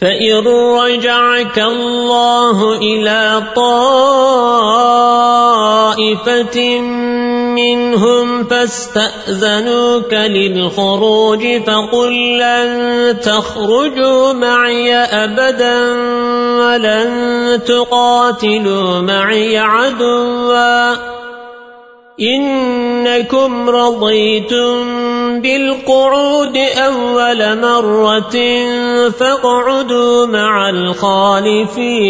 فإن رجعك الله إلى طائفة منهم فاستأذنوك للخروج فقل لن تخرجوا معي أبدا ولن تقاتلوا معي عدوا إنكم رضيتم بالقعود أول مرة فاقعدوا مع الخالفين.